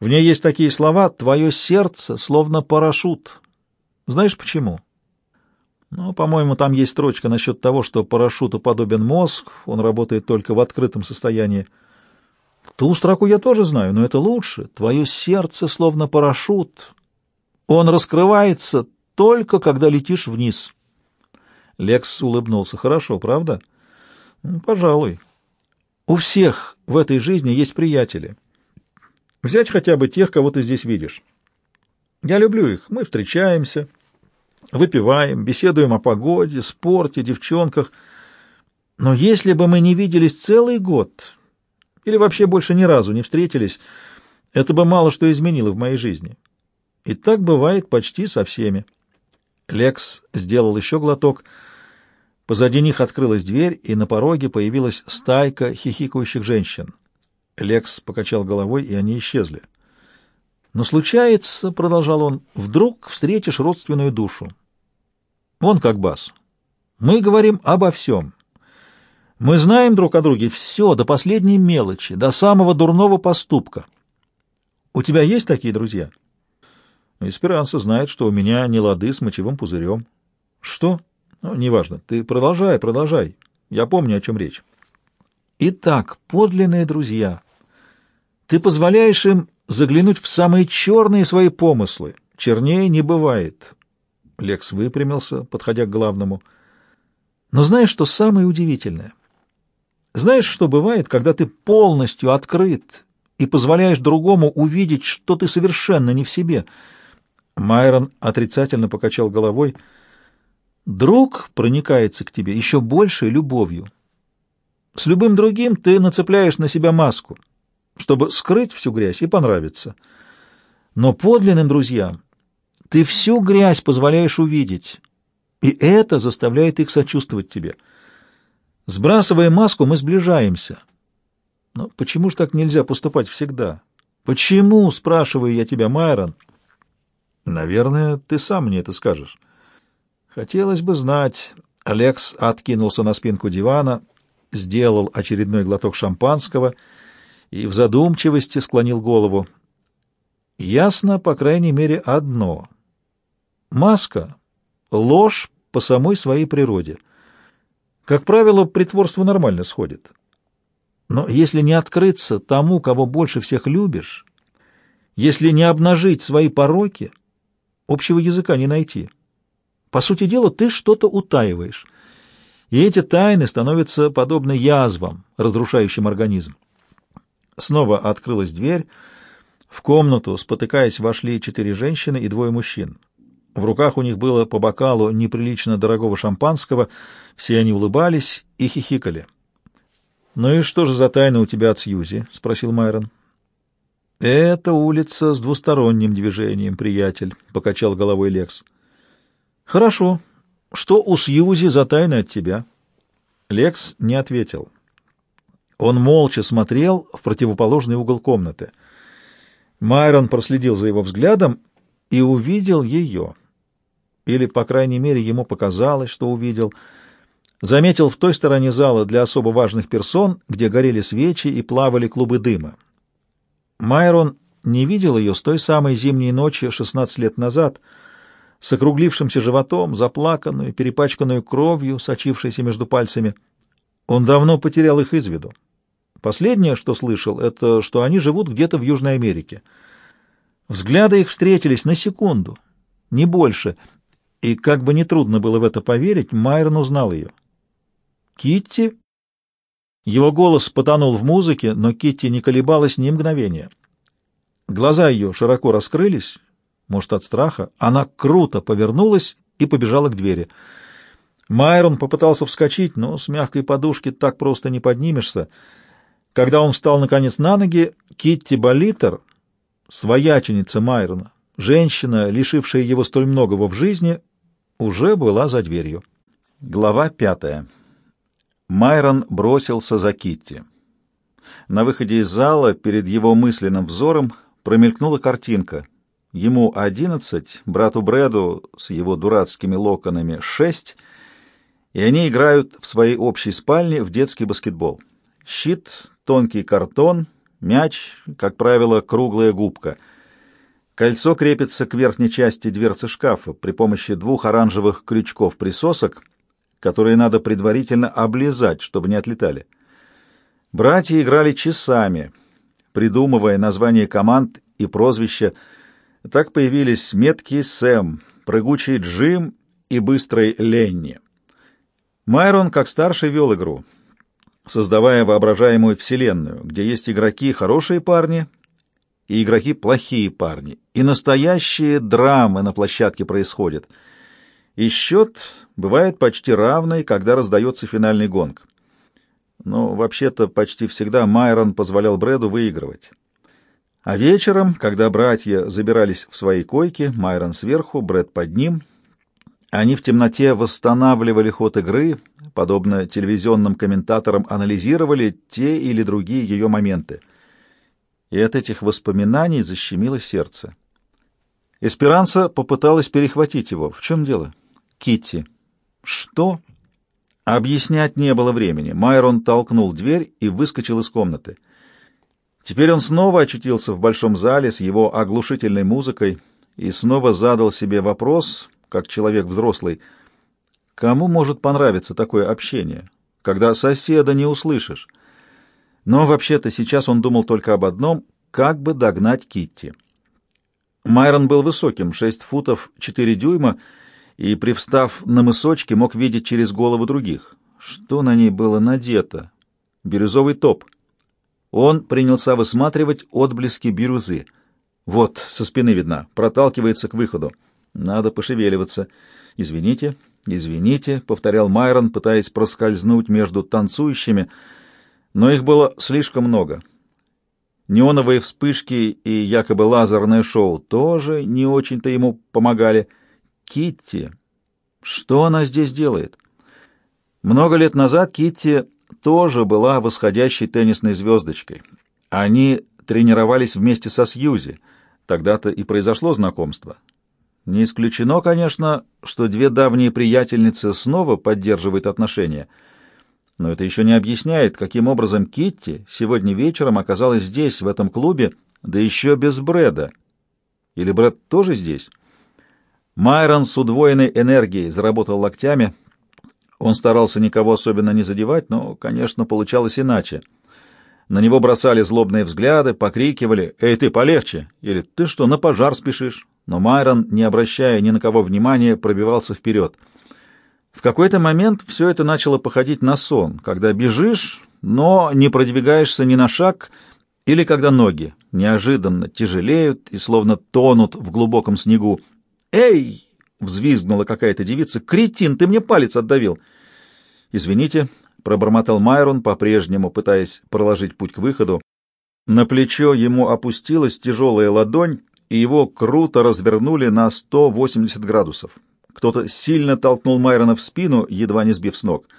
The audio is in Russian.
В ней есть такие слова «твое сердце словно парашют». Знаешь почему? Ну, по-моему, там есть строчка насчет того, что парашюту подобен мозг, он работает только в открытом состоянии. Ту строку я тоже знаю, но это лучше. Твое сердце словно парашют. Он раскрывается только, когда летишь вниз. Лекс улыбнулся. Хорошо, правда? Пожалуй. У всех в этой жизни есть приятели. Взять хотя бы тех, кого ты здесь видишь. Я люблю их. Мы встречаемся, выпиваем, беседуем о погоде, спорте, девчонках. Но если бы мы не виделись целый год или вообще больше ни разу не встретились, это бы мало что изменило в моей жизни. И так бывает почти со всеми. Лекс сделал еще глоток. Позади них открылась дверь, и на пороге появилась стайка хихикающих женщин. Лекс покачал головой, и они исчезли. Но случается, — продолжал он, — вдруг встретишь родственную душу. Вон как бас. Мы говорим обо всем. Мы знаем друг о друге все, до последней мелочи, до самого дурного поступка. У тебя есть такие друзья? Эсперанца знает, что у меня не лады с мочевым пузырем. Что? Ну, неважно. Ты продолжай, продолжай. Я помню, о чем речь. Итак, подлинные друзья. Ты позволяешь им заглянуть в самые черные свои помыслы. Чернее не бывает. Лекс выпрямился, подходя к главному. Но знаешь, что самое удивительное? Знаешь, что бывает, когда ты полностью открыт и позволяешь другому увидеть, что ты совершенно не в себе? Майрон отрицательно покачал головой. Друг проникается к тебе еще большей любовью. С любым другим ты нацепляешь на себя маску, чтобы скрыть всю грязь и понравиться. Но подлинным друзьям ты всю грязь позволяешь увидеть, и это заставляет их сочувствовать тебе. Сбрасывая маску, мы сближаемся. Но почему же так нельзя поступать всегда? Почему, спрашиваю я тебя, Майрон? Наверное, ты сам мне это скажешь. Хотелось бы знать. Алекс откинулся на спинку дивана, сделал очередной глоток шампанского и в задумчивости склонил голову. Ясно, по крайней мере, одно. Маска — ложь по самой своей природе. Как правило, притворство нормально сходит. Но если не открыться тому, кого больше всех любишь, если не обнажить свои пороки, общего языка не найти. По сути дела, ты что-то утаиваешь, и эти тайны становятся подобны язвам, разрушающим организм. Снова открылась дверь. В комнату, спотыкаясь, вошли четыре женщины и двое мужчин. В руках у них было по бокалу неприлично дорогого шампанского, все они улыбались и хихикали. «Ну и что же за тайна у тебя от Сьюзи?» — спросил Майрон. «Это улица с двусторонним движением, приятель», — покачал головой Лекс. «Хорошо. Что у Сьюзи за тайна от тебя?» Лекс не ответил. Он молча смотрел в противоположный угол комнаты. Майрон проследил за его взглядом и увидел ее или, по крайней мере, ему показалось, что увидел, заметил в той стороне зала для особо важных персон, где горели свечи и плавали клубы дыма. Майрон не видел ее с той самой зимней ночи 16 лет назад, с округлившимся животом, заплаканную, перепачканную кровью, сочившейся между пальцами. Он давно потерял их из виду. Последнее, что слышал, это что они живут где-то в Южной Америке. Взгляды их встретились на секунду, не больше — и как бы нетрудно было в это поверить, Майрон узнал ее. «Китти?» Его голос потонул в музыке, но Китти не колебалась ни мгновения. Глаза ее широко раскрылись, может, от страха. Она круто повернулась и побежала к двери. Майрон попытался вскочить, но с мягкой подушки так просто не поднимешься. Когда он встал, наконец, на ноги, Китти Болитер, свояченица Майрона, женщина, лишившая его столь многого в жизни, уже была за дверью. Глава пятая. Майрон бросился за Китти. На выходе из зала перед его мысленным взором промелькнула картинка. Ему одиннадцать, брату Брэду с его дурацкими локонами шесть, и они играют в своей общей спальне в детский баскетбол. Щит, тонкий картон, Мяч, как правило, круглая губка. Кольцо крепится к верхней части дверцы шкафа при помощи двух оранжевых крючков-присосок, которые надо предварительно облизать, чтобы не отлетали. Братья играли часами, придумывая названия команд и прозвища. Так появились меткий Сэм, прыгучий Джим и быстрый Ленни. Майрон, как старший, вел игру, создавая воображаемую вселенную, где есть игроки хорошие парни и игроки плохие парни, и настоящие драмы на площадке происходят. И счет бывает почти равный, когда раздается финальный гонг. Но вообще-то почти всегда Майрон позволял Брэду выигрывать. А вечером, когда братья забирались в свои койки, Майрон сверху, Брэд под ним — они в темноте восстанавливали ход игры, подобно телевизионным комментаторам анализировали те или другие ее моменты. И от этих воспоминаний защемило сердце. Эсперанца попыталась перехватить его. В чем дело? Китти. Что? Объяснять не было времени. Майрон толкнул дверь и выскочил из комнаты. Теперь он снова очутился в большом зале с его оглушительной музыкой и снова задал себе вопрос, как человек взрослый. Кому может понравиться такое общение, когда соседа не услышишь? Но вообще-то сейчас он думал только об одном — как бы догнать Китти. Майрон был высоким, 6 футов 4 дюйма, и, привстав на мысочке, мог видеть через голову других. Что на ней было надето? Бирюзовый топ. Он принялся высматривать отблески бирюзы. Вот, со спины видна, проталкивается к выходу. Надо пошевеливаться. Извините, извините, повторял Майрон, пытаясь проскользнуть между танцующими, но их было слишком много. Неоновые вспышки и якобы лазерное шоу тоже не очень-то ему помогали. Китти, что она здесь делает? Много лет назад Китти тоже была восходящей теннисной звездочкой. Они тренировались вместе со Сьюзи. Тогда-то и произошло знакомство. Не исключено, конечно, что две давние приятельницы снова поддерживают отношения, но это еще не объясняет, каким образом Китти сегодня вечером оказалась здесь, в этом клубе, да еще без Брэда. Или Брэд тоже здесь? Майрон с удвоенной энергией заработал локтями. Он старался никого особенно не задевать, но, конечно, получалось иначе. На него бросали злобные взгляды, покрикивали «Эй, ты, полегче!» или «Ты что, на пожар спешишь?» Но Майрон, не обращая ни на кого внимания, пробивался вперед. В какой-то момент все это начало походить на сон, когда бежишь, но не продвигаешься ни на шаг, или когда ноги неожиданно тяжелеют и словно тонут в глубоком снегу. «Эй!» — взвизгнула какая-то девица. «Кретин, ты мне палец отдавил!» «Извините», пробормотал Майрон, по-прежнему пытаясь проложить путь к выходу. На плечо ему опустилась тяжелая ладонь, и его круто развернули на 180 градусов. Кто-то сильно толкнул Майрона в спину, едва не сбив с ног —